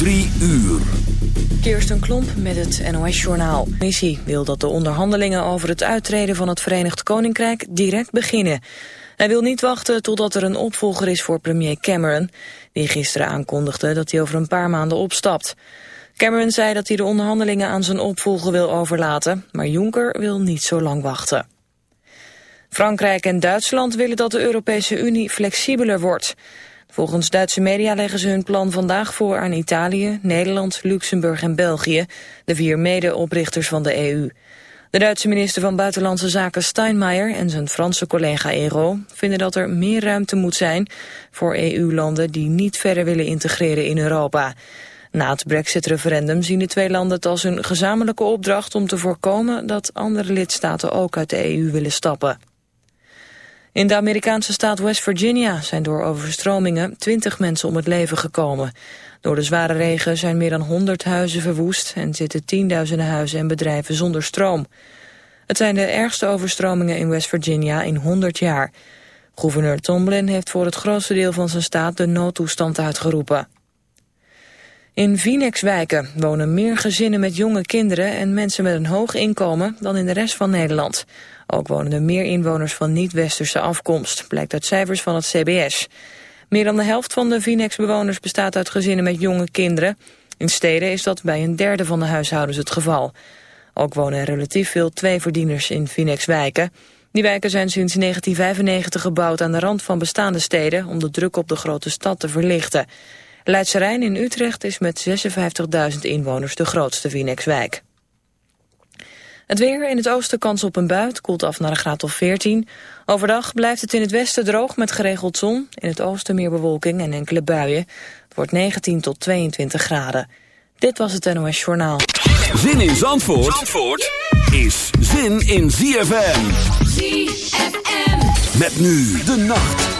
Drie uur. Kirsten Klomp met het NOS-journaal. De missie wil dat de onderhandelingen over het uittreden van het Verenigd Koninkrijk direct beginnen. Hij wil niet wachten totdat er een opvolger is voor premier Cameron... die gisteren aankondigde dat hij over een paar maanden opstapt. Cameron zei dat hij de onderhandelingen aan zijn opvolger wil overlaten... maar Juncker wil niet zo lang wachten. Frankrijk en Duitsland willen dat de Europese Unie flexibeler wordt... Volgens Duitse media leggen ze hun plan vandaag voor aan Italië, Nederland, Luxemburg en België, de vier medeoprichters van de EU. De Duitse minister van Buitenlandse Zaken Steinmeier en zijn Franse collega Ero vinden dat er meer ruimte moet zijn voor EU-landen die niet verder willen integreren in Europa. Na het brexit-referendum zien de twee landen het als een gezamenlijke opdracht om te voorkomen dat andere lidstaten ook uit de EU willen stappen. In de Amerikaanse staat West Virginia zijn door overstromingen 20 mensen om het leven gekomen. Door de zware regen zijn meer dan 100 huizen verwoest en zitten tienduizenden huizen en bedrijven zonder stroom. Het zijn de ergste overstromingen in West Virginia in 100 jaar. Gouverneur Tomlin heeft voor het grootste deel van zijn staat de noodtoestand uitgeroepen. In Phoenixwijken wonen meer gezinnen met jonge kinderen en mensen met een hoog inkomen dan in de rest van Nederland. Ook wonen er meer inwoners van niet-westerse afkomst, blijkt uit cijfers van het CBS. Meer dan de helft van de Phoenix-bewoners bestaat uit gezinnen met jonge kinderen. In steden is dat bij een derde van de huishoudens het geval. Ook wonen er relatief veel tweeverdieners in Phoenix-wijken. Die wijken zijn sinds 1995 gebouwd aan de rand van bestaande steden... om de druk op de grote stad te verlichten. Leidse Rijn in Utrecht is met 56.000 inwoners de grootste Phoenix-wijk. Het weer in het oosten kans op een bui. koelt af naar een graad of 14. Overdag blijft het in het westen droog met geregeld zon. In het oosten meer bewolking en enkele buien. Het wordt 19 tot 22 graden. Dit was het NOS Journaal. Zin in Zandvoort, Zandvoort is zin in ZFM. ZFM. Met nu de nacht.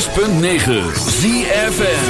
106.9 ZFN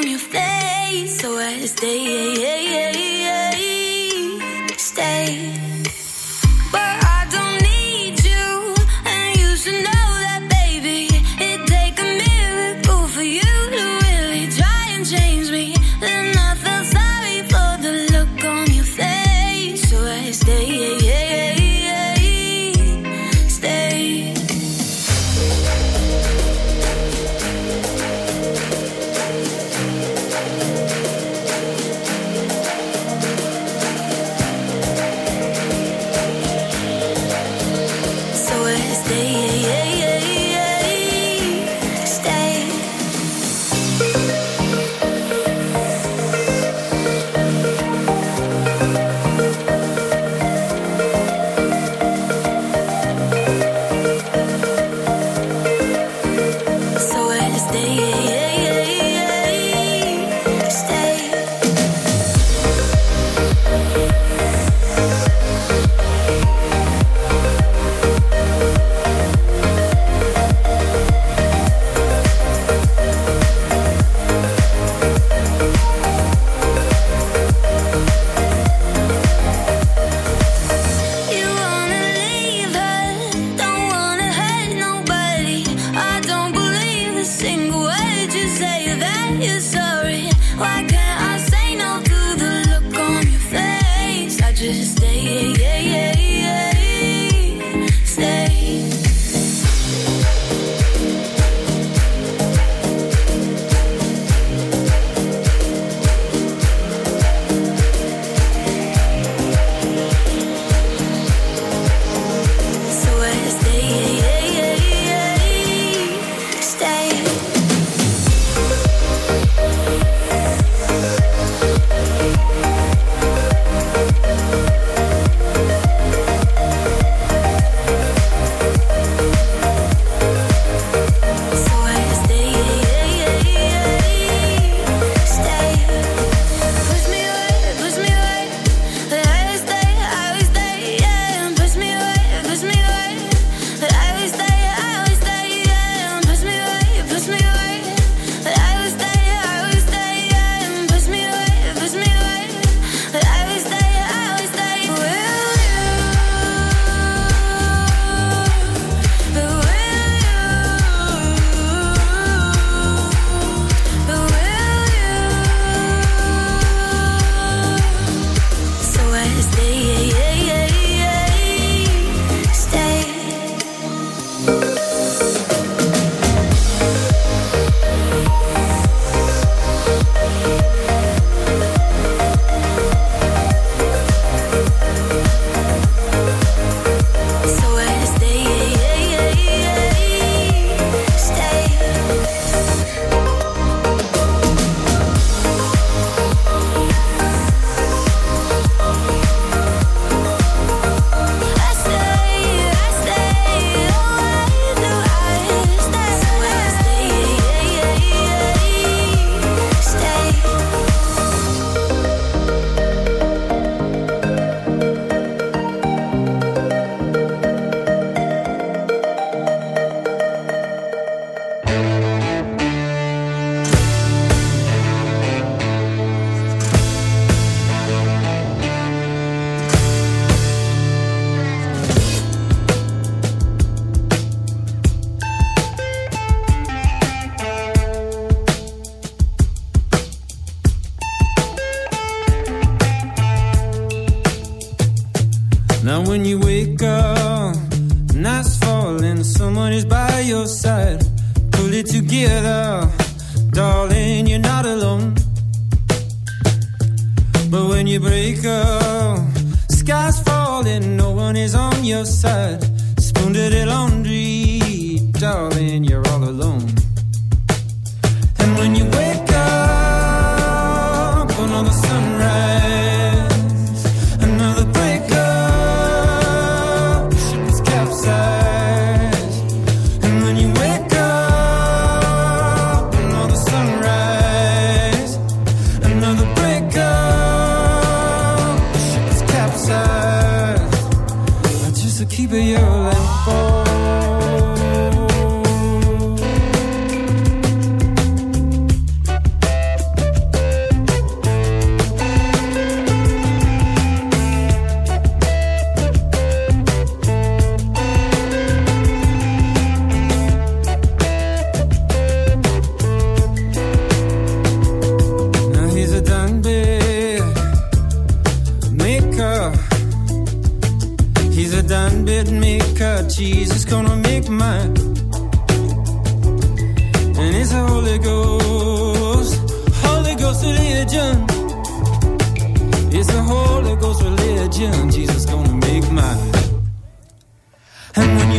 on your face, so I stay, stay.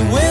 We.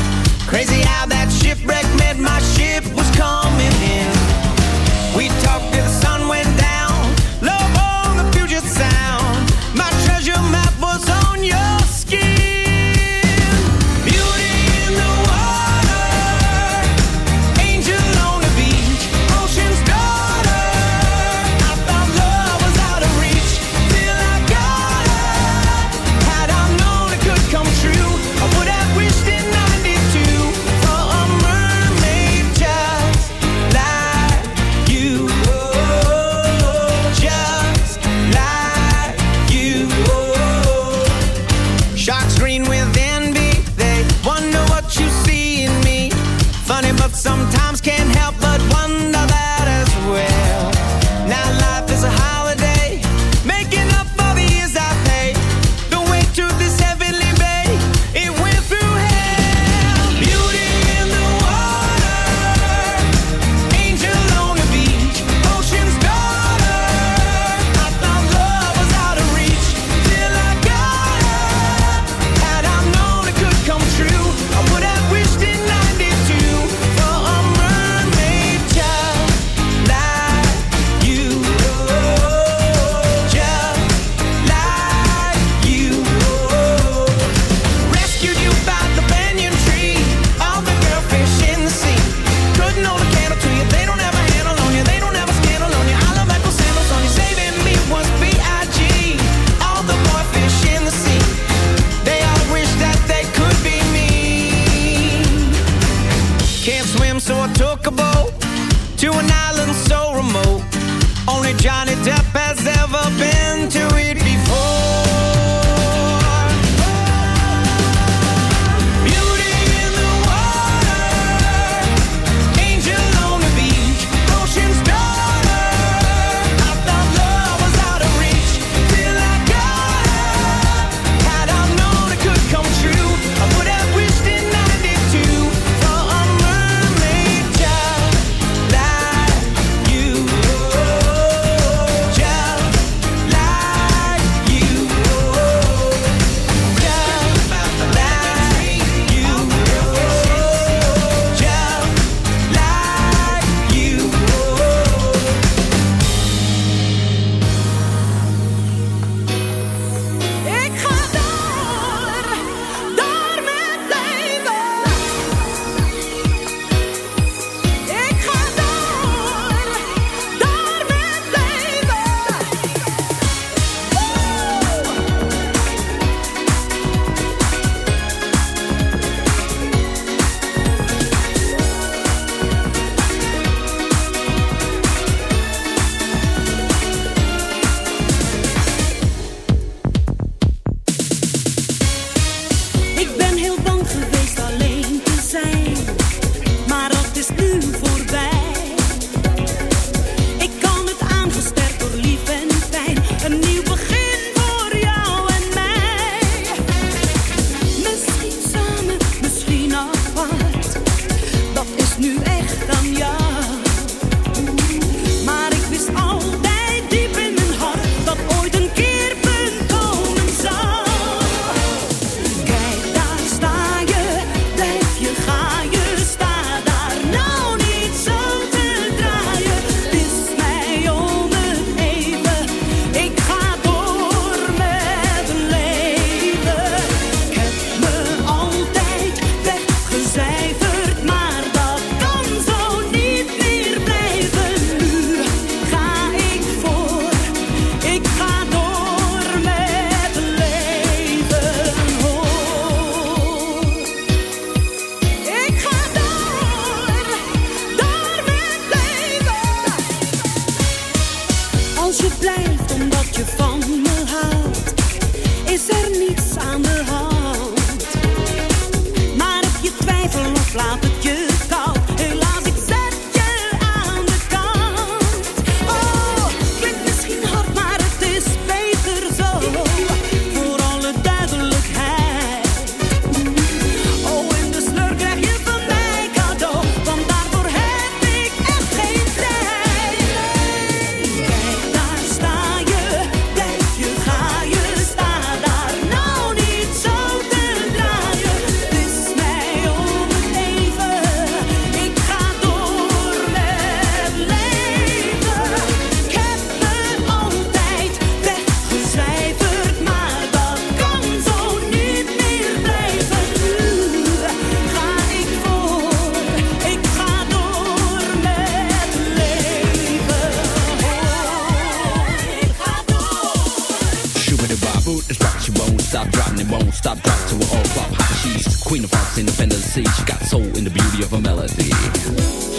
Stop drop, to a all flop. She's queen of hearts, independent sea. She got soul in the beauty of her melody.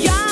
Yeah.